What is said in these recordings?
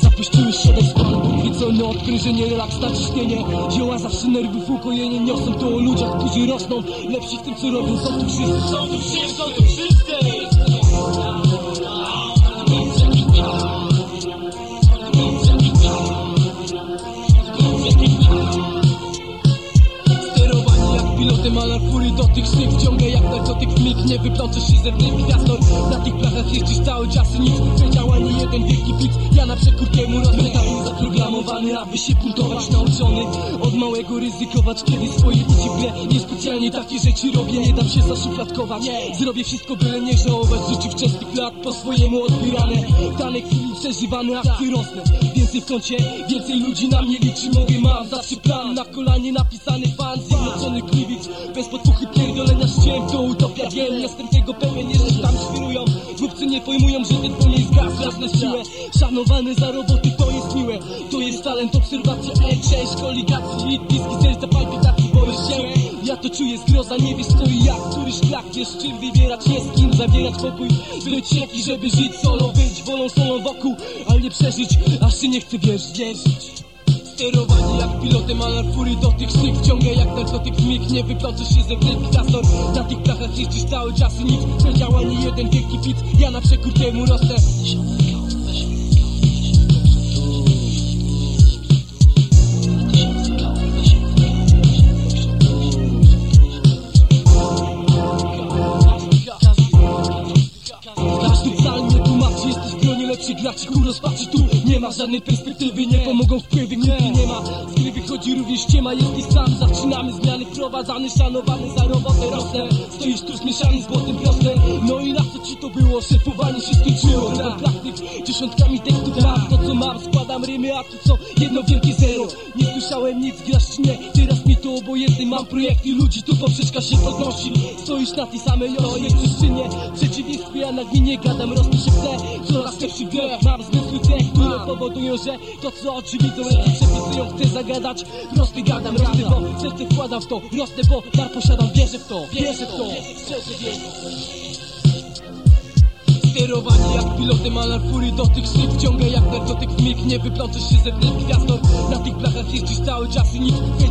Zapuściły siedek span, uchwycony odprężenie, relaks na ciśnienie Zioła zawsze nerwów ukojenie niosą to o ludziach, którzy rosną. Lepsi w tym co robią, są tu wszyscy Są tu wszyscy, są tu wszyscy Alarm fury do tych szyb Wciąga jak narkotyk mig, nie wyplączę się ze wnych gwiazdor Na tych blachach jeździsz cały czas i nic nie działa ani jeden wielki pit Ja na przekór temu rozpętałem zaprogramowany Aby się buntować nauczony. Od małego ryzykować kiedy swoje idzie w grę Niespecjalnie takie rzeczy robię, nie dam się zaszufladkować Zrobię wszystko byle nie żałować życiu wczesnych lat Po swojemu odbierane. W danej chwili przeżywane akty rosnę Więcej w kącie, więcej ludzi na mnie liczy. Mogę mam zawsze plan, na kolanie napisany fan Zjednoczony gliwic, bez podpuchy pierdolenia ściem To utopia, wiem, jestem tego pewien Jeszcze tam świrują, głupcy nie pojmują Że ten nie jest gaz, jasne siłę. Szanowany za roboty, to jest miłe. To jest talent, obserwacja, ej, cześć Koligacji, hit, diski, serca, to zgroza Nie wiesz co i jak, który szlak Wiesz czym wybierać, jest kim zawierać pokój Zbyt cienki, żeby żyć. Solo Być wolą solą wokół, ale nie przeżyć. Aż się nie chce wierzyć, wierzyć. Sterowani jak pilotem alarm fury do tych szyb Wciąga jak narkotyk. Mig, nie wyplączesz się ze wnet Gwiazdor, na tych blachach jeździsz cały czas i nic Nie jeden wielki pit, ja na przekór temu rosnę Solid nie tłumaczy, jesteś w gronie lepszych graczy Ku rozpaczy tu nie ma żadnej perspektywy Nie pomogą wpływy, kupy nie ma. Z gry wychodzi również ściema, jesteś sam Zaczynamy zmiany, wprowadzany, szanowany za robotę Rosnę, stoisz tu zmieszany z błotem proste. No i na co ci to było? Szefowanie się skończyło. Mam praktyk, dziesiątkami tekstów mam. To co mam, składam rymy, a tu co? Jedno wielkie zero. Nie słyszałem nic, grasz czy nie? Teraz mi to obojętne, mam projekty Ludzi tu poprzeczka się podnosi. Stoisz na tej samej osi, nie nie W przeciwieństwie ja na gminie gadam, rosnę się chcę Coraz lepszy grę, mam zmysły te, które powodują, że To co oczy widzą, ręce przepisują Chcę zagadać, prosty gadam, rosnę bo Serce wkładam w to, rosnę bo dar posiadam Wierzę w to, wierzę w to, szczerze wierzę Sterowani jak pilotem alarm fury do tych szyb Wciąga jak narkotyk w mig, nie wyplączesz się ze wnet gwiazdor Na tych blachach jeździsz cały czas i nic nie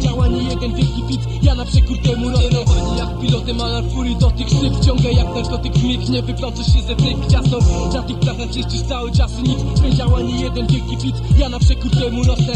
jeden wielki pit Ja na przekór temu rosnę Sterowani jak pilotem alarm fury do tych szyb Wciąga jak narkotyk. Mig, nie wyplączesz się ze wnet gwiazdor Na tych blachach jeździsz cały czas nic. Nie ani jeden wielki pit Ja na przekór temu rosnę